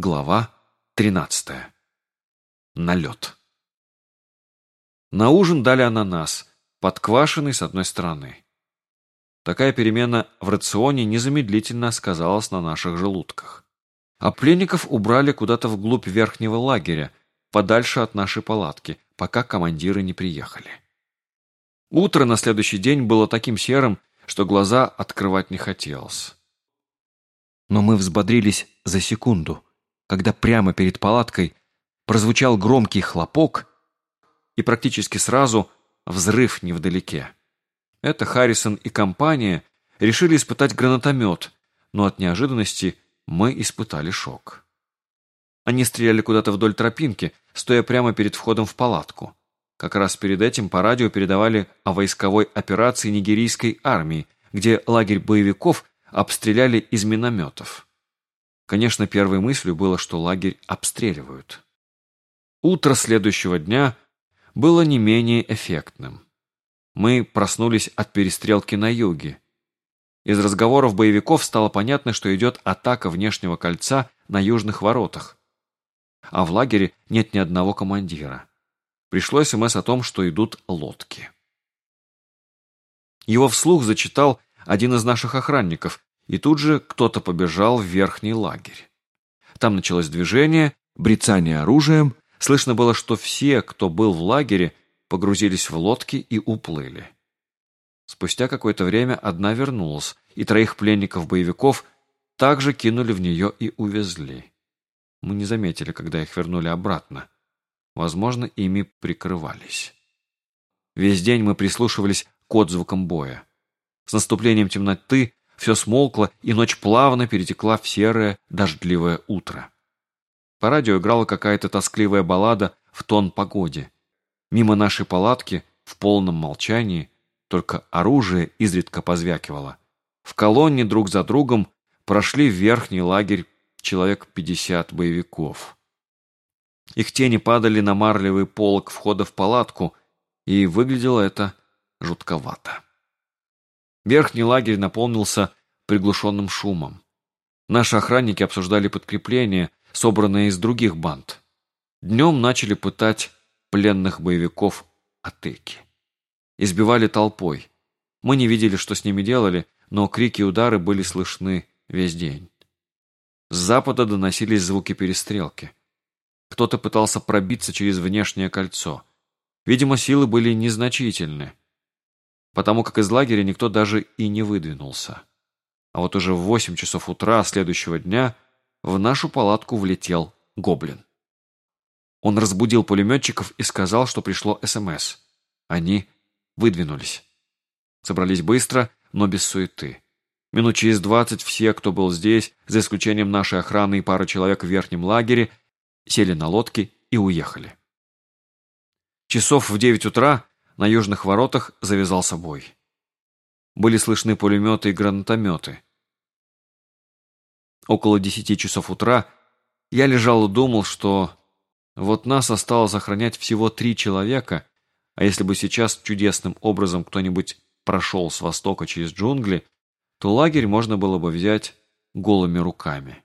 Глава 13. Налет. На ужин дали ананас, подквашенный с одной стороны. Такая перемена в рационе незамедлительно сказалась на наших желудках. А пленников убрали куда-то вглубь верхнего лагеря, подальше от нашей палатки, пока командиры не приехали. Утро на следующий день было таким серым, что глаза открывать не хотелось. Но мы взбодрились за секунду – когда прямо перед палаткой прозвучал громкий хлопок и практически сразу взрыв невдалеке. Это Харрисон и компания решили испытать гранатомет, но от неожиданности мы испытали шок. Они стреляли куда-то вдоль тропинки, стоя прямо перед входом в палатку. Как раз перед этим по радио передавали о войсковой операции нигерийской армии, где лагерь боевиков обстреляли из минометов. Конечно, первой мыслью было, что лагерь обстреливают. Утро следующего дня было не менее эффектным. Мы проснулись от перестрелки на юге. Из разговоров боевиков стало понятно, что идет атака внешнего кольца на южных воротах. А в лагере нет ни одного командира. Пришло СМС о том, что идут лодки. Его вслух зачитал один из наших охранников, и тут же кто-то побежал в верхний лагерь. Там началось движение, брецание оружием. Слышно было, что все, кто был в лагере, погрузились в лодки и уплыли. Спустя какое-то время одна вернулась, и троих пленников-боевиков также кинули в нее и увезли. Мы не заметили, когда их вернули обратно. Возможно, ими прикрывались. Весь день мы прислушивались к отзвукам боя. С наступлением темноты все смолкло, и ночь плавно перетекла в серое дождливое утро. По радио играла какая-то тоскливая баллада в тон погоде. Мимо нашей палатки, в полном молчании, только оружие изредка позвякивало. В колонне друг за другом прошли в верхний лагерь человек пятьдесят боевиков. Их тени падали на марлевый полог входа в палатку, и выглядело это жутковато. Верхний лагерь наполнился приглушенным шумом. Наши охранники обсуждали подкрепление, собранное из других банд. Днем начали пытать пленных боевиков Атеки. Избивали толпой. Мы не видели, что с ними делали, но крики и удары были слышны весь день. С запада доносились звуки перестрелки. Кто-то пытался пробиться через внешнее кольцо. Видимо, силы были незначительны потому как из лагеря никто даже и не выдвинулся. А вот уже в восемь часов утра следующего дня в нашу палатку влетел гоблин. Он разбудил пулеметчиков и сказал, что пришло СМС. Они выдвинулись. Собрались быстро, но без суеты. Минут через двадцать все, кто был здесь, за исключением нашей охраны и пары человек в верхнем лагере, сели на лодки и уехали. Часов в девять утра на южных воротах завязался бой. Были слышны пулеметы и гранатометы. Около десяти часов утра я лежал и думал, что вот нас осталось охранять всего три человека, а если бы сейчас чудесным образом кто-нибудь прошел с востока через джунгли, то лагерь можно было бы взять голыми руками.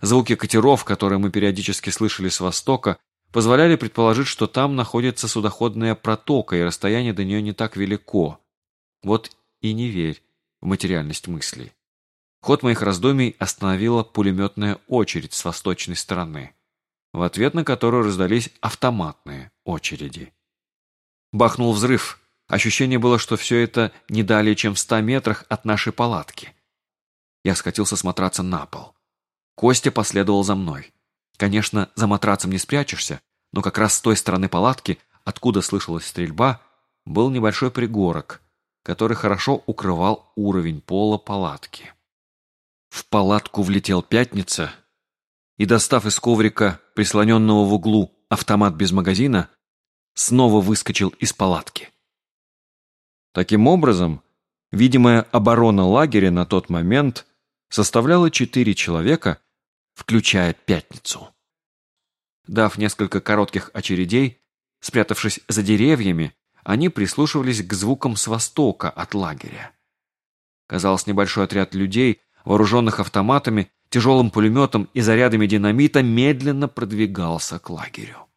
Звуки катеров, которые мы периодически слышали с востока, позволяли предположить, что там находится судоходная протока, и расстояние до нее не так велико. Вот и не верь в материальность мыслей. Ход моих раздумий остановила пулеметная очередь с восточной стороны, в ответ на которую раздались автоматные очереди. Бахнул взрыв. Ощущение было, что все это не далее, чем в ста метрах от нашей палатки. Я скатился с матраца на пол. Костя последовал за мной. Конечно, за матрацем не спрячешься, но как раз с той стороны палатки, откуда слышалась стрельба, был небольшой пригорок, который хорошо укрывал уровень пола палатки. В палатку влетел пятница и, достав из коврика, прислоненного в углу, автомат без магазина, снова выскочил из палатки. Таким образом, видимая оборона лагеря на тот момент составляла четыре человека, включая пятницу. Дав несколько коротких очередей, спрятавшись за деревьями, они прислушивались к звукам с востока от лагеря. Казалось, небольшой отряд людей, вооруженных автоматами, тяжелым пулеметом и зарядами динамита медленно продвигался к лагерю.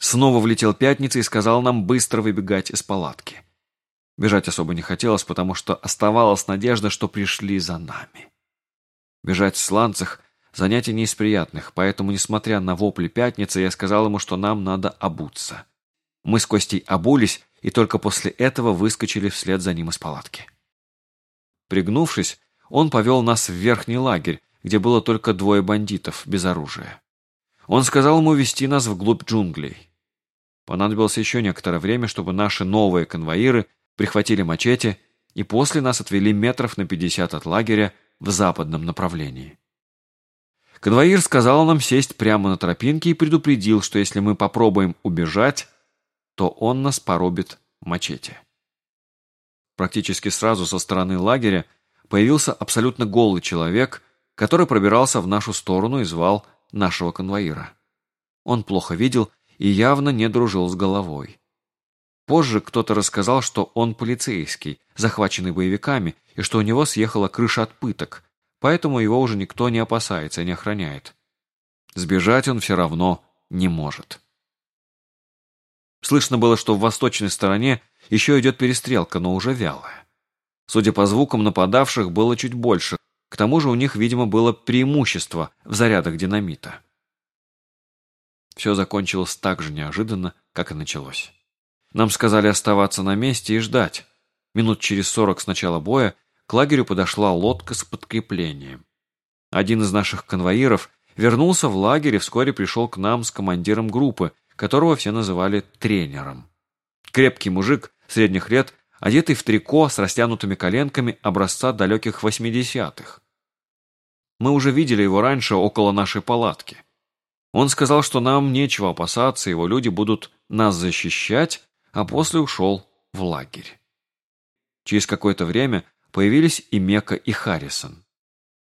Снова влетел пятница и сказал нам быстро выбегать из палатки. Бежать особо не хотелось, потому что оставалась надежда, что пришли за нами. Бежать в сланцах – занятие не из приятных, поэтому, несмотря на вопли пятницы, я сказал ему, что нам надо обуться. Мы с Костей обулись, и только после этого выскочили вслед за ним из палатки. Пригнувшись, он повел нас в верхний лагерь, где было только двое бандитов, без оружия. Он сказал ему вести нас вглубь джунглей. Понадобилось еще некоторое время, чтобы наши новые конвоиры – прихватили мачете и после нас отвели метров на пятьдесят от лагеря в западном направлении. Конвоир сказал нам сесть прямо на тропинке и предупредил, что если мы попробуем убежать, то он нас порубит мачете. Практически сразу со стороны лагеря появился абсолютно голый человек, который пробирался в нашу сторону и звал нашего конвоира. Он плохо видел и явно не дружил с головой. Позже кто-то рассказал, что он полицейский, захваченный боевиками, и что у него съехала крыша от пыток, поэтому его уже никто не опасается и не охраняет. Сбежать он все равно не может. Слышно было, что в восточной стороне еще идет перестрелка, но уже вялая. Судя по звукам, нападавших было чуть больше, к тому же у них, видимо, было преимущество в зарядах динамита. Все закончилось так же неожиданно, как и началось. Нам сказали оставаться на месте и ждать. Минут через сорок с начала боя к лагерю подошла лодка с подкреплением. Один из наших конвоиров вернулся в лагерь и вскоре пришел к нам с командиром группы, которого все называли тренером. Крепкий мужик средних лет, одетый в трико с растянутыми коленками образца далеких восьмидесятых. Мы уже видели его раньше около нашей палатки. Он сказал, что нам нечего опасаться, его люди будут нас защищать, а после ушел в лагерь. Через какое-то время появились и Мека, и Харрисон.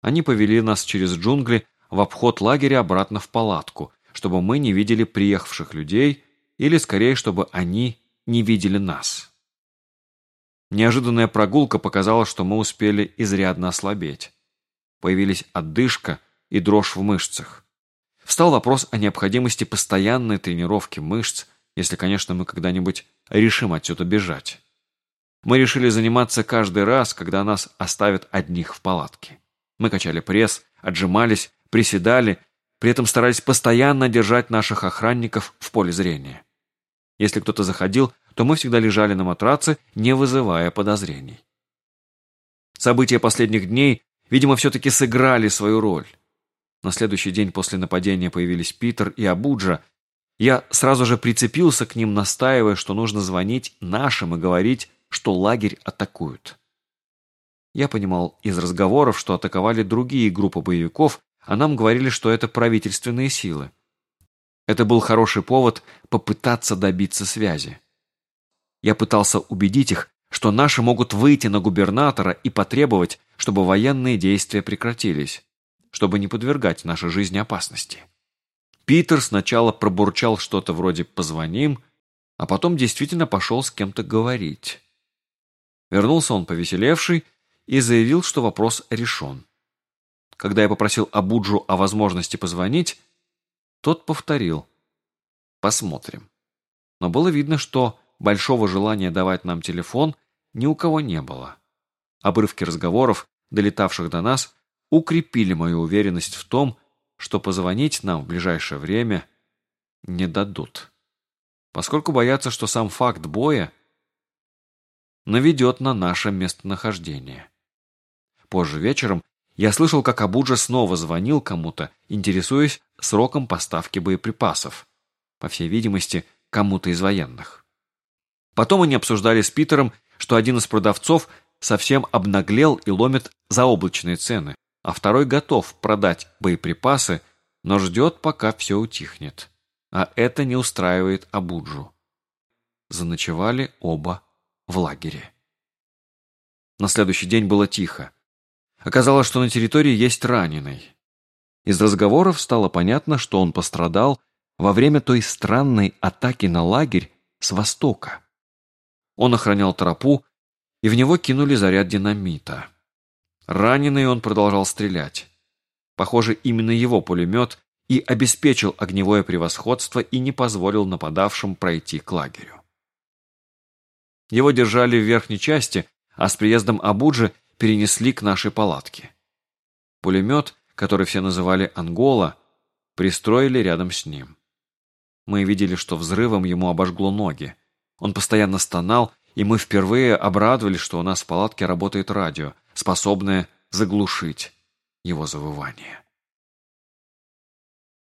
Они повели нас через джунгли в обход лагеря обратно в палатку, чтобы мы не видели приехавших людей, или скорее, чтобы они не видели нас. Неожиданная прогулка показала, что мы успели изрядно ослабеть. Появились отдышка и дрожь в мышцах. Встал вопрос о необходимости постоянной тренировки мышц если, конечно, мы когда-нибудь решим отсюда бежать. Мы решили заниматься каждый раз, когда нас оставят одних в палатке. Мы качали пресс, отжимались, приседали, при этом старались постоянно держать наших охранников в поле зрения. Если кто-то заходил, то мы всегда лежали на матраце, не вызывая подозрений. События последних дней, видимо, все-таки сыграли свою роль. На следующий день после нападения появились Питер и Абуджа, я сразу же прицепился к ним, настаивая, что нужно звонить нашим и говорить, что лагерь атакуют. Я понимал из разговоров, что атаковали другие группы боевиков, а нам говорили, что это правительственные силы. Это был хороший повод попытаться добиться связи. Я пытался убедить их, что наши могут выйти на губернатора и потребовать, чтобы военные действия прекратились, чтобы не подвергать нашей жизни опасности. Питер сначала пробурчал что-то вроде «позвоним», а потом действительно пошел с кем-то говорить. Вернулся он повеселевший и заявил, что вопрос решен. Когда я попросил Абуджу о возможности позвонить, тот повторил «посмотрим». Но было видно, что большого желания давать нам телефон ни у кого не было. Обрывки разговоров, долетавших до нас, укрепили мою уверенность в том, что позвонить нам в ближайшее время не дадут, поскольку боятся, что сам факт боя наведет на наше местонахождение. Позже вечером я слышал, как Абуджа снова звонил кому-то, интересуясь сроком поставки боеприпасов, по всей видимости, кому-то из военных. Потом они обсуждали с Питером, что один из продавцов совсем обнаглел и ломит заоблачные цены, а второй готов продать боеприпасы, но ждет, пока все утихнет. А это не устраивает Абуджу. Заночевали оба в лагере. На следующий день было тихо. Оказалось, что на территории есть раненый. Из разговоров стало понятно, что он пострадал во время той странной атаки на лагерь с востока. Он охранял тропу, и в него кинули заряд динамита. Раненый он продолжал стрелять. Похоже, именно его пулемет и обеспечил огневое превосходство и не позволил нападавшим пройти к лагерю. Его держали в верхней части, а с приездом Абуджи перенесли к нашей палатке. Пулемет, который все называли «Ангола», пристроили рядом с ним. Мы видели, что взрывом ему обожгло ноги. Он постоянно стонал, и мы впервые обрадовались, что у нас в палатке работает радио, способное заглушить его завывание.